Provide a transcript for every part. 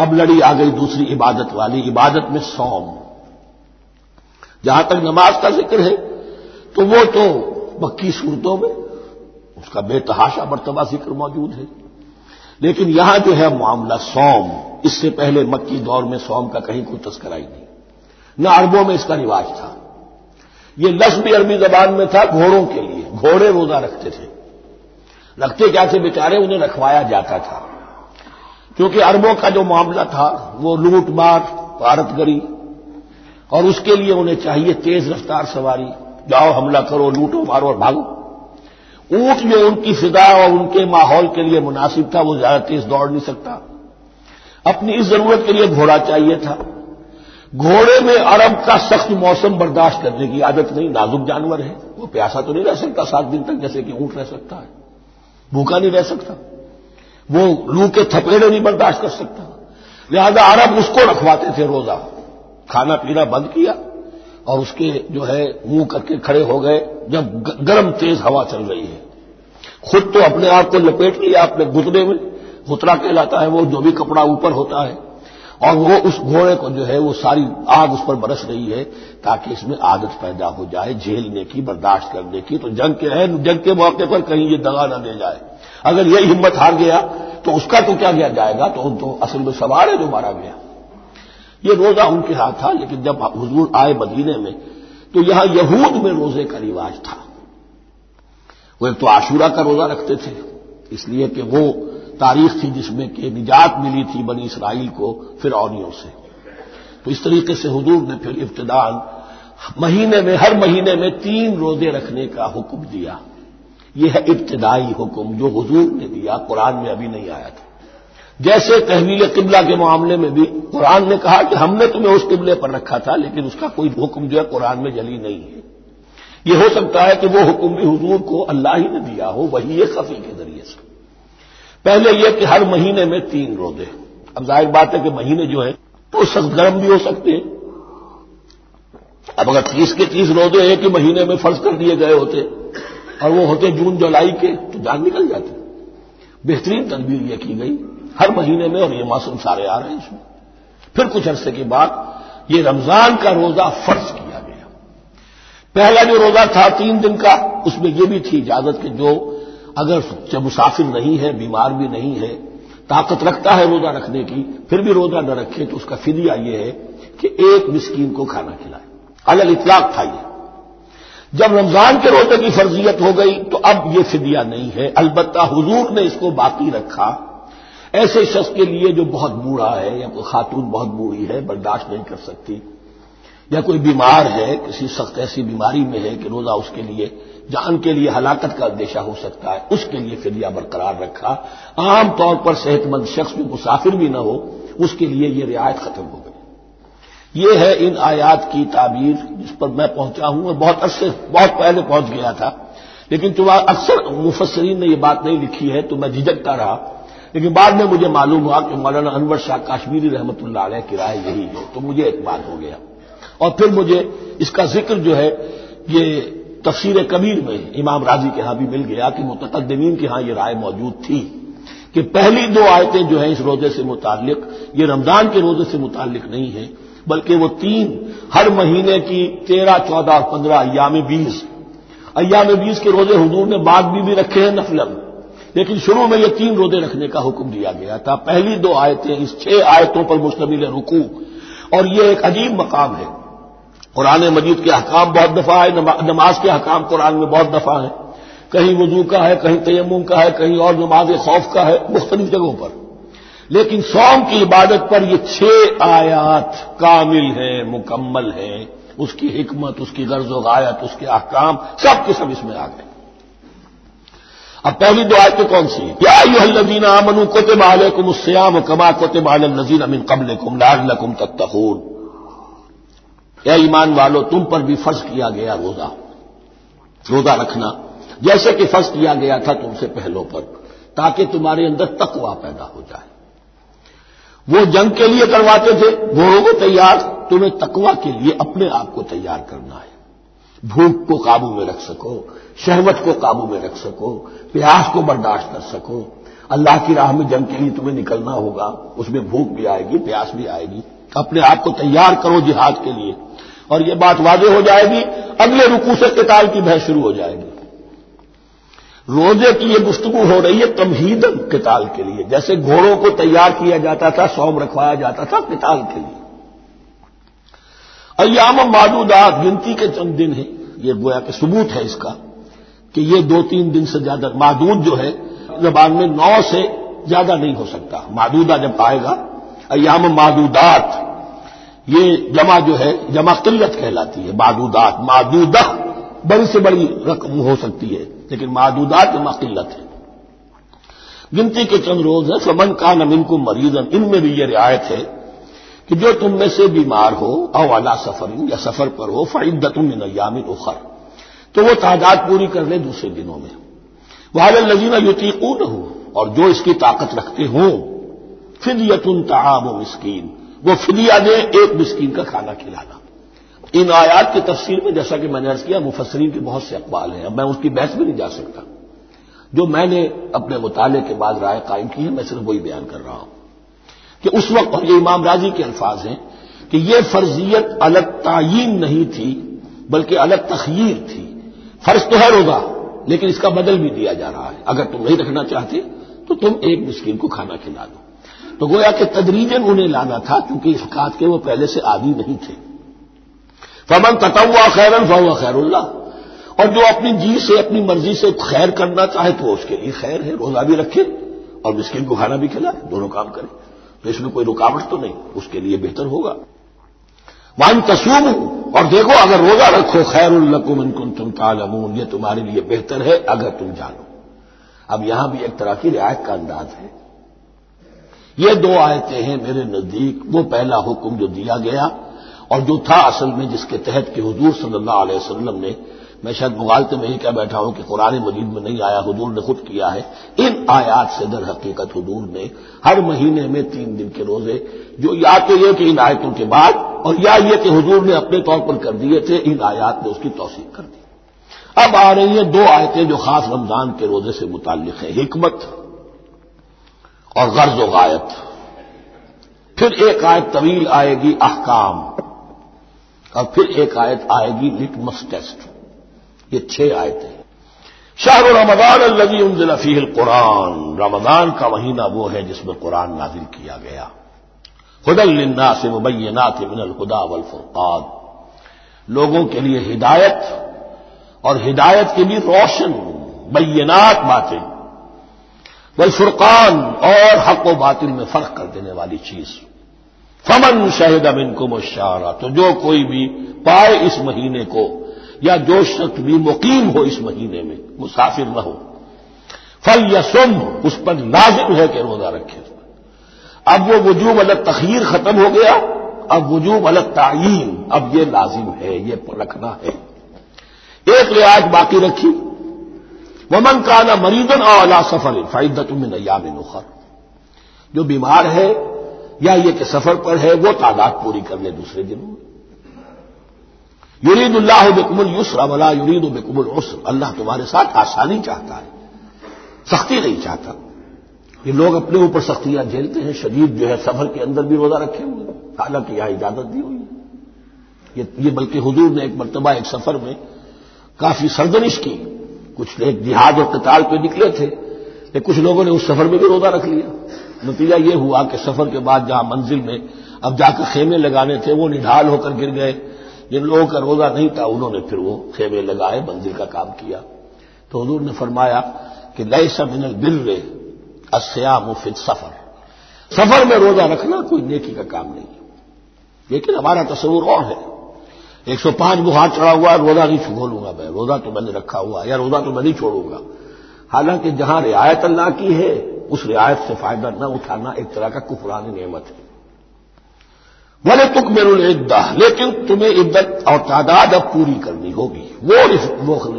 اب لڑی آ گئی دوسری عبادت والی، عبادت میں سوم جہاں تک نماز کا ذکر ہے، تو وہ تو مکی صورتوں میں اس کا بے تحاشا مرتبہ ذکر موجود ہے۔ لیکن یہاں جو ہے معاملہ سوم اس سے پہلے مکی دور میں سوم کا کہیں کوئی تذکرہ ہی نہیں۔ نہ عربوں میں اس کا رواج تھا۔ یہ لفظ بھی عربی زبان میں تھا، گھوڑوں کے لیے، گھوڑے روزہ رکھتے تھے۔ رکھتے کیا تھے بیچارے؟ انہیں رکھوایا جاتا تھا۔ کیونکہ اربوں کا جو معاملہ تھا، وہ لوٹ مار پارت گری، اور اس کے لیے انہیں چاہیے تیز رفتار سواری۔ جاؤ، حملہ کرو، لوٹو، مارو اور بھاگو۔ اونٹ جو ان کی فضا اور ان کے ماحول کے لیے مناسب تھا، وہ زیادہ تیز دوڑ نہیں سکتا۔ اپنی اس ضرورت کے لیے گھوڑا چاہیے تھا۔ گھوڑے میں عرب کا سخت موسم برداشت کرنے کی عادت نہیں، نازک جانور ہے وہ پیاسا تو نہیں رہ سکتا سات دن تک، جیسے کہ اونٹ رہ سکتا ہے۔ بھوکا نہیں رہ سکتا۔ وہ لو کے تھپیڑے نہیں برداشت کر سکتا۔ لہذا عرب اس کو رکھواتے تھے روزہ۔ کھانا پینا بند کیا اور اس کے جو ہے منہ کر کے کھڑے ہو گئے جب گرم تیز ہوا چل رہی ہے۔ خود تو اپنے آپ کو لپیٹ لیا اپنے گترے میں۔ گترا کہلاتا ہے وہ جو بھی کپڑا اوپر ہوتا ہے۔ اور وہ اس گھوڑے کو جو ہے وہ ساری آگ اس پر برس رہی ہے تاکہ اس میں عادت پیدا ہو جائے جھیلنے کی، برداشت کرنے کی۔ تو جنگ کے ہے جنگ کے موقع پر کہیں یہ دگا نہ دے جائے۔ اگر یہ ہمت ہار گیا تو اس کا تو کیا کیا جائے گا تو تو اصل میں سوار ہے جو مارا گیا۔ یہ روزہ ان کے ہاتھ تھا، لیکن جب حضور آئے مدینے میں تو یہاں یہود میں روزے کا رواج تھا۔ وہ ایک تو عاشورہ کا روزہ رکھتے تھے، اس لیے کہ وہ تاریخ تھی جس میں کہ نجات ملی تھی بنی اسرائیل کو فرعونیوں سے۔ تو اس طریقے سے حضور نے پھر ابتدان مہینے میں، ہر مہینے میں تین روزے رکھنے کا حکم دیا۔ یہ ہے ابتدائی حکم جو حضور نے دیا، قرآن میں ابھی نہیں آیا تھا۔ جیسے تحویل قبلہ کے معاملے میں بھی قرآن نے کہا کہ ہم نے تمہیں اس قبلے پر رکھا تھا، لیکن اس کا کوئی حکم جو ہے قرآن میں جلی نہیں ہے۔ یہ ہو سکتا ہے کہ وہ حکم بھی حضور کو اللہ ہی نے دیا ہو، وہی یہ خفی کے ذریعے سے۔ پہلے یہ کہ ہر مہینے میں تین روزے اب ظاہر بات ہے کہ مہینے جو ہے وہ سخت گرم بھی ہو سکتے ہیں۔ اب اگر تیس کے تیس روزے ایک ہی مہینے میں فرض کر دیے گئے ہوتے اور وہ ہوتے جون جولائی کے تو جان نکل جاتے بہترین تدبیر یہ کی گئی۔ ہر مہینے میں اور یہ موسم سارے آ رہے ہیں اس میں۔ پھر کچھ عرصے کے بعد یہ رمضان کا روزہ فرض کیا گیا۔ پہلا جو روزہ تھا تین دن کا، اس میں یہ بھی تھی اجازت کہ جو اگر مسافر نہیں ہے، بیمار بھی نہیں ہے، طاقت رکھتا ہے روزہ رکھنے کی، پھر بھی روزہ نہ رکھے تو اس کا فدیہ یہ ہے کہ ایک مسکین کو کھانا کھلائے۔ الگ اطلاق تھا یہ۔ جب رمضان کے روزے کی فرضیت ہو گئی تو اب یہ فدیہ نہیں ہے۔ البتہ حضور نے اس کو باقی رکھا۔ ایسے شخص کے لیے جو بہت بوڑھا ہے یا کوئی خاتون بہت بوڑھی ہے، برداشت نہیں کر سکتی۔ یا کوئی بیمار ہے، کسی سخت ایسی بیماری میں ہے کہ روزہ اس کے لیے، جان کے لیے ہلاکت کا اندیشہ ہو سکتا ہے، اس کے لیے فدیہ برقرار رکھا۔ عام طور پر صحت مند شخص جو مسافر بھی نہ ہو، اس کے لیے یہ رعایت ختم ہو گئی۔ یہ ہے ان آیات کی تعبیر جس پر میں پہنچا ہوں اور بہت عرصے، بہت پہلے پہنچ گیا تھا۔ لیکن تو اکثر مفسرین نے یہ بات نہیں لکھی ہے، تو میں جھجکتا رہا۔ لیکن بعد میں مجھے معلوم ہوا کہ مولانا انور شاہ کاشمیری رحمت اللہ علیہ کی رائے یہی ہے۔ تو مجھے اعتماد ہو گیا۔ اور پھر مجھے اس کا ذکر جو ہے، یہ تفسیر کبیر میں امام راضی کے ہاں بھی مل گیا کہ متقدمین کے ہاں یہ رائے موجود تھی کہ پہلی دو آیتیں جو ہیں اس روزے سے متعلق، یہ رمضان کے روزے سے متعلق نہیں ہے بلکہ وہ تین ہر مہینے کی تیرہ، چودہ، پندرہ، ایام بیس۔ ایام بیس کے روزے حضور نے بعد بھی بھی رکھے ہیں نفلم لیکن شروع میں یہ تین روزے رکھنے کا حکم دیا گیا تھا۔ پہلی دو آیتیں اس چھ آیتوں پر مشتمل رکوع۔ اور یہ ایک عجیب مقام ہے۔ قرآن مجید کے حکام بہت دفعہ ہے نماز کے حکام قرآن میں بہت دفعہ ہیں۔ کہیں وضو کا ہے، کہیں تیمم کا ہے، کہیں اور نماز خوف کا ہے، مختلف جگہوں پر۔ لیکن سوم کی عبادت پر یہ چھ آیات کامل ہیں، مکمل ہیں۔ اس کی حکمت، اس کی غرض و غایت، اس کے احکام سب کے سب اس میں آ گئے۔ اب پہلی دو آیتیں کون سی کیا یو الزین امن کوتب علیکم السیام کما کوتب علی النزین امن قبل کم لال لکم تتخون یا ایمان والو، تم پر بھی فرض کیا گیا روزہ۔ روزہ رکھنا۔ جیسے کہ فرض کیا گیا تھا تم سے پہلوں پر، تاکہ تمہارے اندر تقوا پیدا ہو جائے۔ وہ جنگ کے لیے کرواتے تھے گھوڑوں کو تیار، تمہیں تقوا کے لیے اپنے آپ کو تیار کرنا ہے۔ بھوک کو قابو میں رکھ سکو، شہوت کو قابو میں رکھ سکو، پیاس کو برداشت کر سکو۔ اللہ کی راہ میں جنگ کے لیے تمہیں نکلنا ہوگا، اس میں بھوک بھی آئے گی، پیاس بھی آئے گی۔ اپنے آپ کو تیار کرو جہاد کے لیے۔ اور یہ بات واضح ہو جائے گی، اگلے رکو سے قتال کی بحث شروع ہو جائے گی۔ روزے کی یہ گفتگو ہو رہی ہے تمہید قتال کے لیے۔ جیسے گھوڑوں کو تیار کیا جاتا تھا، سوم رکھوایا جاتا تھا قتال کے لیے۔ ایام معدودات، گنتی کے چند دن ہیں۔ یہ گویا کہ ثبوت ہے اس کا کہ یہ دو تین دن سے زیادہ، معدود جو ہے، زبان میں نو سے زیادہ نہیں ہو سکتا۔ معدودہ جب آئے گا، ایام معدودات، یہ جمع جو ہے، جمع قلت کہلاتی ہے، معدودات، معدودہ۔ بڑی سے بڑی رقم ہو سکتی ہے، لیکن معدودات جمع قلت ہے۔ گنتی کے چند روز ہیں، فمن کا نمن کو مریض ان میں بھی یہ رعایت ہے کہ جو تم میں سے بیمار ہو، او اعلی سفر یا سفر پر ہو فعدت من ایام اخر۔ تو وہ تعداد پوری کر لے دوسرے دنوں میں۔ وہ الزین یوتیقون ہو اور جو اس کی طاقت رکھتے ہوں فدیتن تعام و مسکین وہ فدیا دے ایک مسکین کا کھانا کھلانا۔ ان آیات کی تفصیل میں جیسا کہ میں نے ارض کیا، مفسرین کے بہت سے اقبال ہیں، اب میں اس کی بحث بھی نہیں جا سکتا۔ جو میں نے اپنے مطالعے کے بعد رائے قائم کی ہے، میں صرف وہی بیان کر رہا ہوں کہ اس وقت اور یہ امام راضی کے الفاظ ہیں کہ یہ فرضیت الگ تعین نہیں تھی، بلکہ الگ تخیر تھی۔ فرض تو ہے روزہ لیکن اس کا بدل بھی دیا جا رہا ہے۔ اگر تم نہیں رکھنا چاہتے، تو تم ایک مسکین کو کھانا کھلا دو۔ تو گویا کہ تدریجن انہیں لانا تھا کیونکہ اس کے وہ پہلے سے عادی نہیں تھے۔ فمن تتوا خیرن فہو خیر اللہ اور جو اپنی جی سے، اپنی مرضی سے خیر کرنا چاہے تو اس کے لیے خیر ہے، روزہ بھی رکھے اور مسکین کو کھانا بھی کھلائے، دونوں کام کرے۔ تو اس میں کوئی رکاوٹ تو نہیں، اس کے لیے بہتر ہوگا۔ وان تصوم اور دیکھو اگر روزہ رکھو خیر القم ان کن تم تالمون یہ تمہارے لیے بہتر ہے اگر تم جانو۔ اب یہاں بھی ایک طرح کی رعایت کا انداز ہے۔ یہ دو آیتیں ہیں میرے نزدیک، وہ پہلا حکم جو دیا گیا اور جو تھا اصل میں جس کے تحت کہ حضور صلی اللہ علیہ وسلم نے، میں شاید مغالطے میں ہی کیا بیٹھا ہوں کہ قرآن مجید میں نہیں آیا، حضور نے خود کیا ہے۔ ان آیات سے در حقیقت حضور نے ہر مہینے میں تین دن کے روزے، جو یا تو یہ کہ ان آیتوں کے بعد، اور یا یہ کہ حضور نے اپنے طور پر کر دیے تھے، ان آیات نے اس کی توثیق کر دی۔ اب آ رہی ہیں دو آیتیں جو خاص رمضان کے روزے سے متعلق ہیں، حکمت اور غرض و غایت۔ پھر ایک آیت طویل آئے گی، احکام۔ اور پھر ایک آیت آئے گی لٹمس ٹیسٹ یہ چھ آیتیں شاہ رمضان الزی انزل فیہ القرآن، رمضان کا مہینہ وہ ہے جس میں قرآن نازل کیا گیا۔ خد النا سے مبینات من الخدا والفرقان۔ لوگوں کے لیے ہدایت اور ہدایت کے لیے روشن بینات باتیں۔ والفرقان اور حق و باطل میں فرق کر دینے والی چیز۔ فمن شہد امن کو مشارہ تو جو کوئی بھی پائے اس مہینے کو، یا جو شخص بھی مقیم ہو اس مہینے میں، مسافر نہ ہو فل یا سم اس پر لازم ہے کہ روزہ رکھے۔ اب وہ وجوب الگ تخیر ختم ہو گیا، اب وجوب الگ تعین اب یہ لازم ہے، یہ رکھنا ہے۔ ایک رعایت باقی رکھی۔ ومن کا مریضن اور سفر فائدت میں نیام نخر جو بیمار ہے یا یہ کہ سفر پر ہے، وہ تعداد پوری کر لے دوسرے دنوں یرید اللہ بکم السر ولا یرید بکم العسر۔ اللہ تمہارے ساتھ آسانی چاہتا ہے، سختی نہیں چاہتا۔ یہ لوگ اپنے اوپر سختیاں جھیلتے ہیں، شدید جو ہے سفر کے اندر بھی روزہ رکھے ہوئے حالانکہ یہاں اجازت دی ہوئی ہے۔ یہ بلکہ حضور نے ایک مرتبہ ایک سفر میں کافی سردنش کی۔ کچھ ایک جہاد اور قتال پہ نکلے تھے کچھ لوگوں نے اس سفر میں بھی روزہ رکھ لیا۔ نتیجہ یہ ہوا کہ سفر کے بعد جہاں منزل میں اب جا کر خیمے لگانے تھے، وہ نڈھال ہو کر گر گئے۔ جن لوگوں کا روزہ نہیں تھا، انہوں نے پھر وہ خیمے لگائے، منزل کا کام کیا۔ تو حضور نے فرمایا کہ لیے من البر اسیام فت سفر سفر میں روزہ رکھنا کوئی نیکی کا کام نہیں۔ لیکن ہمارا تصور اور ہے۔ ایک سو پانچ بخار چڑھا ہوا، روزہ نہیں چھوڑوں گا میں۔ روزہ تو میں نے رکھا ہوا یا روزہ تو میں نہیں چھوڑوں گا۔ حالانکہ جہاں رعایت اللہ کی ہے اس رعایت سے فائدہ نہ اٹھانا ایک طرح کا کفرانی نعمت ہے۔ بولے تک میرے لیکن تمہیں عدت اور تعداد اب پوری کرنی ہوگی۔ وہ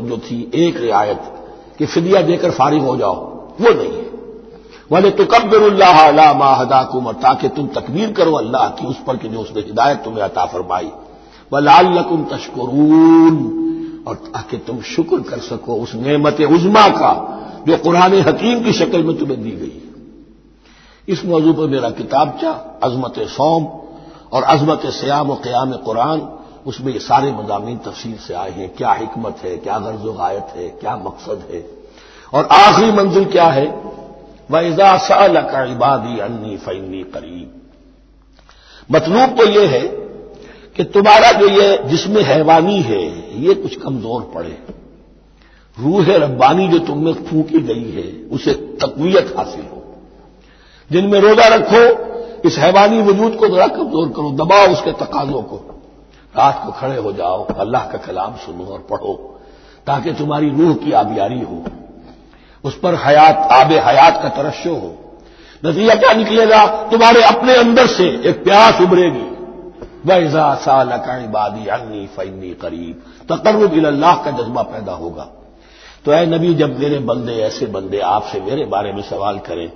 جو تھی ایک رعایت کہ فدیہ دے کر فارغ ہو جاؤ، وہ نہیں ہے۔ بولے تو کبر اللہ علا ماہدا کمر تاکہ تم تکبیر کرو اللہ کی اس پر کہ جو اس نے ہدایت تمہیں عطا فرمائی۔ وہ لال تشکرون، اور تاکہ تم شکر کر سکو اس نعمت عزما کا۔ جو قرآن حکیم کی شکل میں تمہیں دی گئی اس موضوع پر میرا کتاب چاہ عظمت سوم اور عظمت سیام و قیام قرآن، اس میں یہ سارے مضامین تفصیل سے آئے ہیں۔ کیا حکمت ہے، کیا غرض و غایت ہے، کیا مقصد ہے۔ اور آخری منزل کیا ہے؟ وہ سال کا عبادی انی فنی قریب مطلوب تو یہ ہے کہ تمہارا جو یہ جسم حیوانی ہے، یہ کچھ کمزور پڑے۔ روح ربانی جو تم میں پھونکی گئی ہے، اسے تقویت حاصل ہو۔ جن میں روزہ رکھو، اس حیوانی وجود کو ذرا کمزور کرو، دباؤ اس کے تقاضوں کو۔ رات کو کھڑے ہو جاؤ، اللہ کا کلام سنو اور پڑھو، تاکہ تمہاری روح کی آبیاری ہو۔ اس پر حیات، آب حیات کا ترشو ہو۔ نتیجہ کیا نکلے گا؟ تمہارے اپنے اندر سے ایک پیاس ابھرے گی۔ ویزا سال کا عبادی انی فنی قریب تقرب اللہ کا جذبہ پیدا ہوگا۔ تو اے نبی، جب میرے بندے، ایسے بندے آپ سے میرے بارے میں سوال کریں،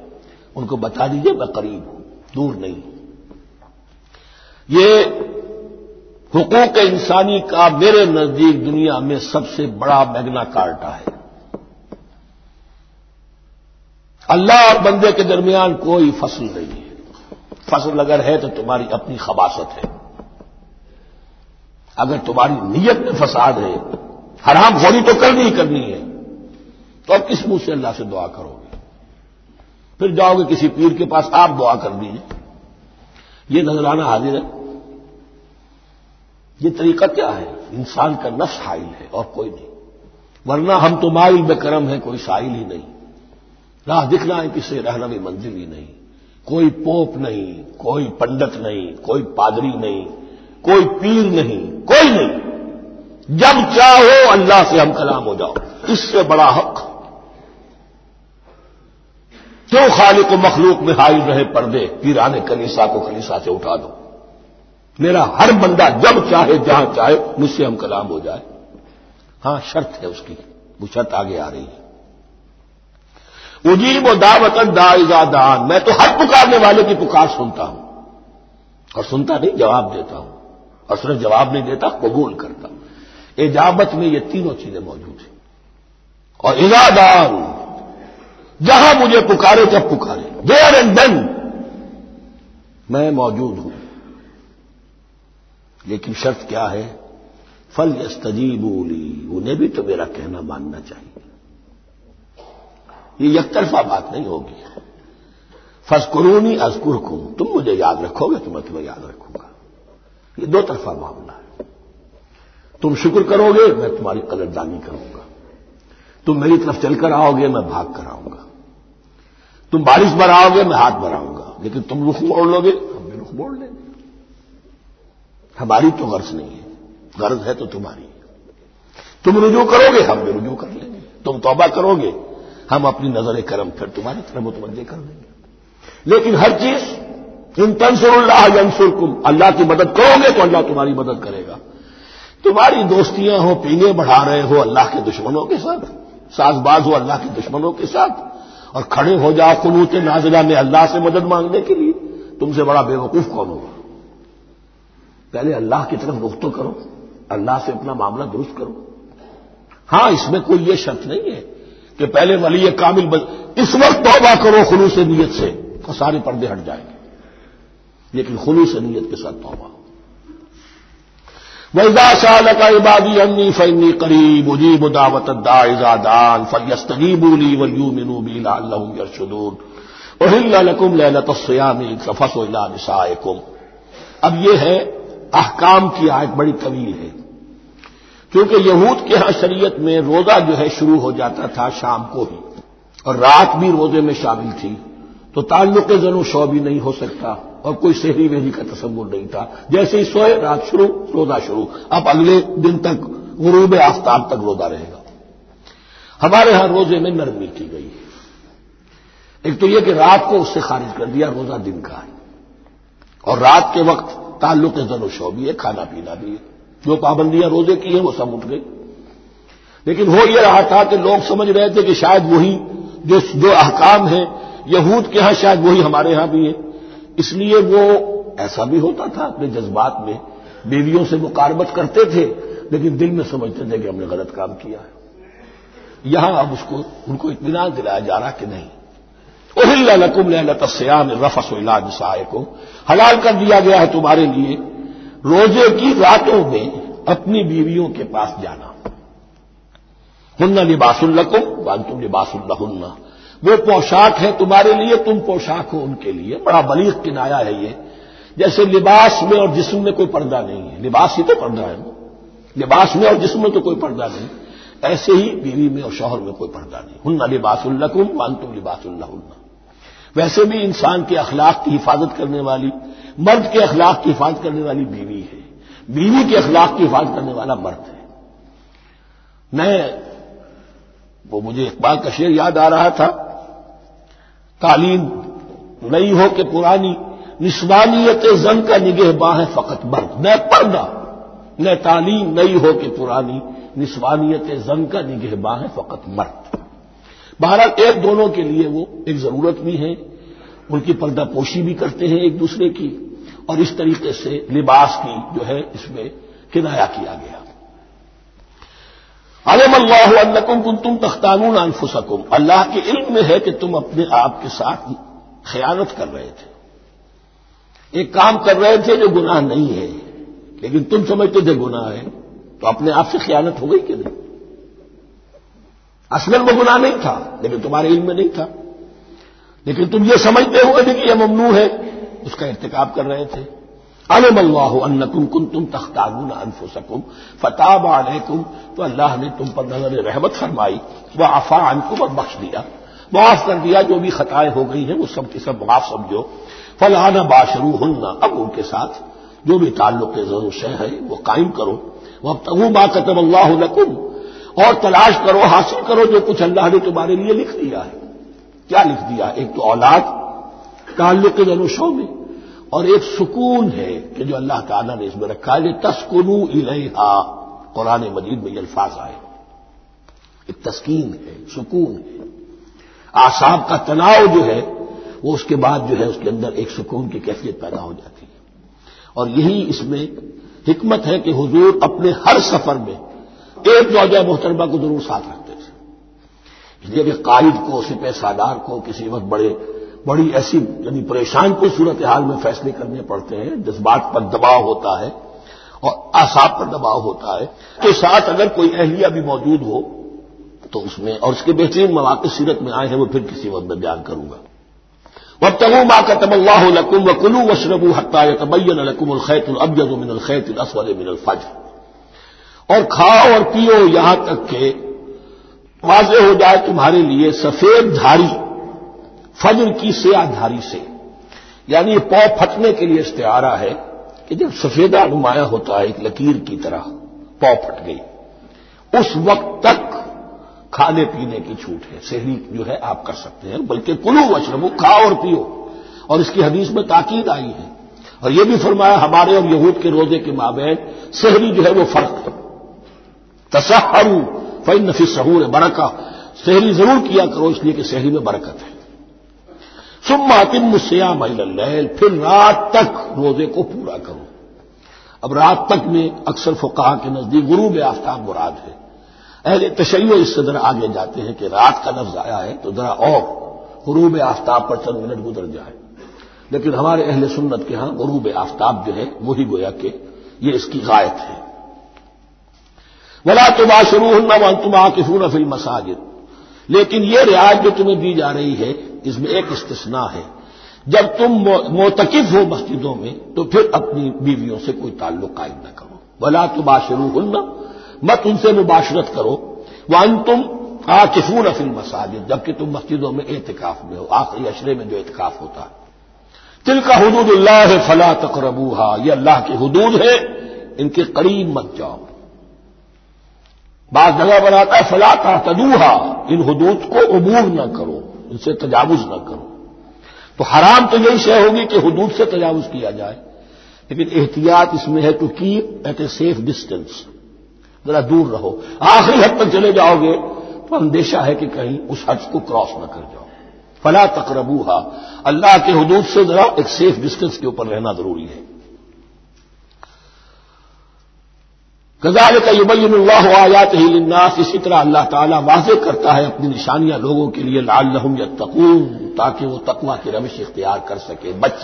ان کو بتا دیجیے میں قریب ہوں، دور نہیں یہ حقوق انسانی کا میرے نزدیک دنیا میں سب سے بڑا میگنا کارٹا ہے۔ اللہ اور بندے کے درمیان کوئی فصل نہیں ہے۔ فصل اگر ہے تو تمہاری اپنی خباست ہے۔ اگر تمہاری نیت میں فساد ہے، حرام خوری تو کرنی ہی کرنی ہے۔ تو اب کس منہ سے اللہ سے دعا کرو گے؟ پھر جاؤ گے کسی پیر کے پاس، آپ دعا کر دیجیے یہ نظرانہ حاضر ہے۔ یہ طریقہ کیا ہے؟ انسان کا نفس حائل ہے اور کوئی نہیں۔ ورنہ ہم تو مائل بے کرم ہے کوئی سائل ہی نہیں۔ راہ دکھنا ہے، کسی رہنمی منزل ہی نہیں۔ کوئی پوپ نہیں، کوئی پنڈت نہیں، کوئی پادری نہیں، کوئی پیر نہیں، کوئی نہیں۔ جب چاہو، اللہ سے ہم کلام ہو جاؤ۔ اس سے بڑا حق کیوں خالق و مخلوق میں حائل رہے پردے، پیرانے کلیسا کو کلیسا سے اٹھا دو۔ میرا ہر بندہ جب چاہے، جہاں چاہے، مجھ سے ہم کلام ہو جائے۔ ہاں شرط ہے اس کی۔ وہ شرط آگے آ رہی ہے۔ اجیب و دعوت دا دان میں تو ہر پکارنے والے کی پکار سنتا ہوں۔ اور سنتا نہیں، جواب دیتا ہوں۔ اور صرف جواب نہیں دیتا، قبول کرتا ہوں۔ ایجابت میں یہ تینوں چیزیں موجود ہیں۔ اور ازادان جہاں مجھے پکارے تب پکارے۔ دیر اینڈ دین میں موجود ہوں۔ لیکن شرط کیا ہے؟ فل یستجیب بولی انہیں بھی تو میرا کہنا ماننا چاہیے۔ یہ یک طرفہ بات نہیں ہوگی۔ فسکرونی ازکر تم مجھے یاد رکھو گے تو میں تمہیں یاد رکھوں گا۔ یہ دو طرفہ معاملہ ہے۔ تم شکر کرو گے، میں تمہاری قدردانی کروں گا۔ تم میری طرف چل کر آؤ گے، میں بھاگ کر آؤں گا۔ تم بارش بھر آؤ گے، میں ہاتھ بھراؤں گا۔ لیکن تم رخ موڑ لو گے، ہم بھی رخ موڑ لیں۔ گے ہماری تو غرض نہیں ہے۔ غرض ہے تو تمہاری۔ تم رجوع کرو گے، ہم بھی رجوع کر لیں گے۔ تم توبہ کرو گے، ہم اپنی نظر کرم پھر تمہاری طرف متوجہ کر دیں گے۔ لیکن ہر چیز، ان تنسر اللہ ینسر اللہ کی مدد کرو گے تو اللہ تمہاری مدد کرے گا۔ تمہاری دوستیاں ہو، پینے بڑھا رہے ہو، اللہ کے دشمنوں کے ساتھ۔ ساز باز ہو اللہ کے دشمنوں کے ساتھ اور کھڑے ہو جاؤ قنوت نازلہ میں اللہ سے مدد مانگنے کے لیے، تم سے بڑا بے وقوف کون ہوگا؟ پہلے اللہ کی طرف رخ تو کرو، اللہ سے اپنا معاملہ درست کرو۔ ہاں اس میں کوئی یہ شرط نہیں ہے کہ پہلے ولی کامل بن، اس وقت توبہ کرو خلوص نیت سے، تو سارے پردے ہٹ جائیں گے۔ لیکن خلوص نیت کے ساتھ توبہ۔ ویزا سال کا عبادی انی فنی قریب اجیب دعوت دا دان فلیستنی بولی ولیو منو بیلا اللہ یرشدون اہل لکم لیلت الصیام فسو الى نسائکم اب یہ ہے احکام کی آیت بڑی طویل ہے کیونکہ یہود کے ہاں شریعت میں روزہ جو ہے شروع ہو جاتا تھا شام کو ہی اور رات بھی روزے میں شامل تھی تو تعلق زن و شو بھی نہیں ہو سکتا اور کوئی شہری وہری کا تصور نہیں تھا۔ جیسے ہی سوئے، رات شروع، روزہ شروع۔ اب اگلے دن تک غروب آفتاب تک روزہ رہے گا۔ ہمارے ہاں روزے میں نرمی کی گئی ہے۔ ایک تو یہ کہ رات کو اس سے خارج کر دیا، روزہ دن کا ہے۔ اور رات کے وقت تعلق زن و شو بھی ہے، کھانا پینا بھی ہے۔ جو پابندیاں روزے کی ہیں، وہ سب اٹھ گئی لیکن ہو یہ رہا تھا کہ لوگ سمجھ رہے تھے کہ شاید وہی جو جو احکام ہیں، یہود کے ہاں شاید وہی ہمارے ہاں بھی ہے اس لیے وہ ایسا بھی ہوتا تھا اپنے جذبات میں، بیویوں سے مقاربت کرتے تھے، لیکن دل میں سمجھتے تھے کہ ہم نے غلط کام کیا ہے۔ یہاں اب اس کو، ان کو اطمینان دلایا جا رہا کہ نہیں۔ لکم لہلت رفس و علاج کو حلال کر دیا گیا ہے تمہارے لیے۔ روزے کی راتوں میں اپنی بیویوں کے پاس جانا۔ ہن لباس القم وان تم لباس اللہ وہ پوشاک ہے تمہارے لیے، تم پوشاک ہو ان کے لیے۔ بڑا بلیغ کنایا ہے یہ۔ جیسے لباس میں اور جسم میں کوئی پردہ نہیں ہے۔ لباس ہی تو پردہ ہے۔ لباس میں اور جسم میں تو کوئی پردہ نہیں۔ ایسے ہی بیوی میں اور شوہر میں کوئی پردہ نہیں۔ ہن لباس القم وان تم لباس اللہ ویسے بھی انسان کے اخلاق کی حفاظت کرنے والی، مرد کے اخلاق کی حفاظت کرنے والی بیوی ہے۔ بیوی کے اخلاق کی حفاظت کرنے والا مرد ہے۔ میں وہ مجھے اقبال کا شعر یاد آ رہا تھا۔ تعلیم نئی ہو کہ پرانی نسوانیت زن کا نگہ باں ہے فقط مرد، نہ پردہ، نہ تعلیم نئی ہو کہ پرانی نسوانیت زن کا نگہ باں ہے فقط مرد۔ بہرحال ایک دونوں کے لیے وہ ایک ضرورت بھی ہے۔ ان کی پردہ پوشی بھی کرتے ہیں ایک دوسرے کی اور اس طریقے سے لباس کی جو ہے اس میں کنایا کیا گیا۔ علم اللہ الکم کن تم تختانون انفسکم۔ اللہ کے علم میں ہے کہ تم اپنے آپ کے ساتھ خیانت کر رہے تھے۔ ایک کام کر رہے تھے جو گناہ نہیں ہے۔ لیکن تم سمجھتے تھے گناہ ہے۔ تو اپنے آپ سے خیانت ہو گئی کہ نہیں؟ اصل میں گناہ نہیں تھا، لیکن تمہارے علم میں نہیں تھا۔ لیکن تم یہ سمجھتے ہوئے بھی کہ یہ ممنوع ہے۔ اس کا ارتکاب کر رہے تھے۔ علم اللہ انکم کن تم تختارون انفسکم فتاب علیکم تو اللہ نے تم پر نظر رحمت فرمائی وہ آفا انکم اور بخش دیا۔ معاف کر دیا، جو بھی خطائیں ہو گئی ہیں، وہ سب کے سب معاف سمجھو۔ فلانا باشرو ہننا اب ان کے ساتھ جو بھی تعلق ضرور شہ ہے، وہ قائم کرو۔ وہ اب تک با کتب اللہ لکم اور تلاش کرو، حاصل کرو جو کچھ اللہ نے تمہارے لیے لکھ دیا ہے۔ کیا لکھ دیا؟ ایک تو اولاد، تعلق ضرور میں۔ اور ایک سکون ہے کہ جو اللہ تعالیٰ نے اس میں رکھا ہے تسکنو الحا قرآن مجید میں یہ الفاظ آئے ایک تسکین ہے، سکون ہے۔ آساب کا تناؤ جو ہے، وہ اس کے بعد جو ہے، اس کے اندر ایک سکون کی کیفیت پیدا ہو جاتی ہے۔ اور یہی اس میں حکمت ہے کہ حضور اپنے ہر سفر میں ایک نوجہ محترمہ کو ضرور ساتھ رکھتے تھے۔ اس لیے کہ قائد کو سپہ سادار کو کسی وقت بڑے بڑی ایسی یعنی پریشان کو صورتحال میں فیصلے کرنے پڑتے ہیں، جذبات پر دباؤ ہوتا ہے اور آساب پر دباؤ ہوتا ہے۔ تو ساتھ اگر کوئی اہلیہ بھی موجود ہو، تو اس میں اور اس کے بہترین مواقع سیرت میں آئے ہیں، وہ پھر کسی وقت میں بیان کروں گا۔ وب تبو ماں کا تب اللہ لکم و کلو وشرب حتہ تبین القم الخیت البجد من الخیت الاسود من الفج اور کھاؤ اور پیو یہاں تک کہ واضح ہو جائے تمہارے لیے سفید دھاری فجر کی سیاہ دھاری سے۔ یعنی یہ پو پھٹنے کے لیے استعارہ ہے کہ جب سفیدہ نمایاں ہوتا ہے ایک لکیر کی طرح پو پھٹ گئی۔ اس وقت تک کھانے پینے کی چھوٹ ہے۔ شہری جو ہے، آپ کر سکتے ہیں، بلکہ کلو وشربو کھاؤ اور پیو۔ اور اس کی حدیث میں تاکید آئی ہے۔ اور یہ بھی فرمایا، ہمارے اور یہود کے روزے کے مابین شہری جو ہے، وہ فرق ہے۔ تصحرو فن نفی سہور برکا شہری ضرور کیا کرو، اس لیے کہ شہری میں برکت ہے۔ سما تم سیام اللیل پھر رات تک روزے کو پورا کرو۔ اب رات تک میں اکثر فقہ کے نزدیک غروب آفتاب مراد ہے۔ اہل تشیع اس سے ذرا آگے جاتے ہیں کہ رات کا لفظ آیا ہے تو ذرا اور غروب آفتاب پر چند منٹ گزر جائے۔ لیکن ہمارے اہل سنت کے ہاں غروب آفتاب جو ہے، وہی گویا کہ یہ اس کی غائط ہے۔ بلا تو باشرو ہوں تم آ کے فلم مساجد لیکن یہ رعایت جو تمہیں دی جا رہی ہے، اس میں ایک استثناء ہے۔ جب تم موتقف ہو مسجدوں میں، تو پھر اپنی بیویوں سے کوئی تعلق قائم نہ کرو۔ بلا تو باشرو ہن مت ان سے مباشرت کرو۔ وہ تم آ کفون افل مساجد جبکہ تم مسجدوں میں احتکاف میں ہو، آخری اشرے میں جو احتکاف ہوتا ہے۔ دل کا حدود اللہ ہے فلا تقربوہا یہ اللہ کی حدود ہے، ان کے قریب مت جاؤ۔ بعض جگہ بناتا ہے، فلا تدوہا ان حدود کو عبور نہ کرو، ان سے تجاوز نہ کرو۔ تو حرام تو یہی شے ہوگی کہ حدود سے تجاوز کیا جائے۔ لیکن احتیاط اس میں ہے to keep at a safe distance ذرا دور رہو۔ آخری حد تک چلے جاؤ گے تو اندیشہ ہے کہ کہیں اس حد کو کراس نہ کر جاؤ۔ فلا تقربوہا اللہ کے حدود سے ذرا ایک سیف ڈسٹینس کے اوپر رہنا ضروری ہے۔ غزال کا یبین اللہ آیات ہی للناس اسی طرح اللہ تعالیٰ واضح کرتا ہے اپنی نشانیاں لوگوں کے لیے لال لحم یا تاکہ وہ تقوا کی روش اختیار کر سکے، بچ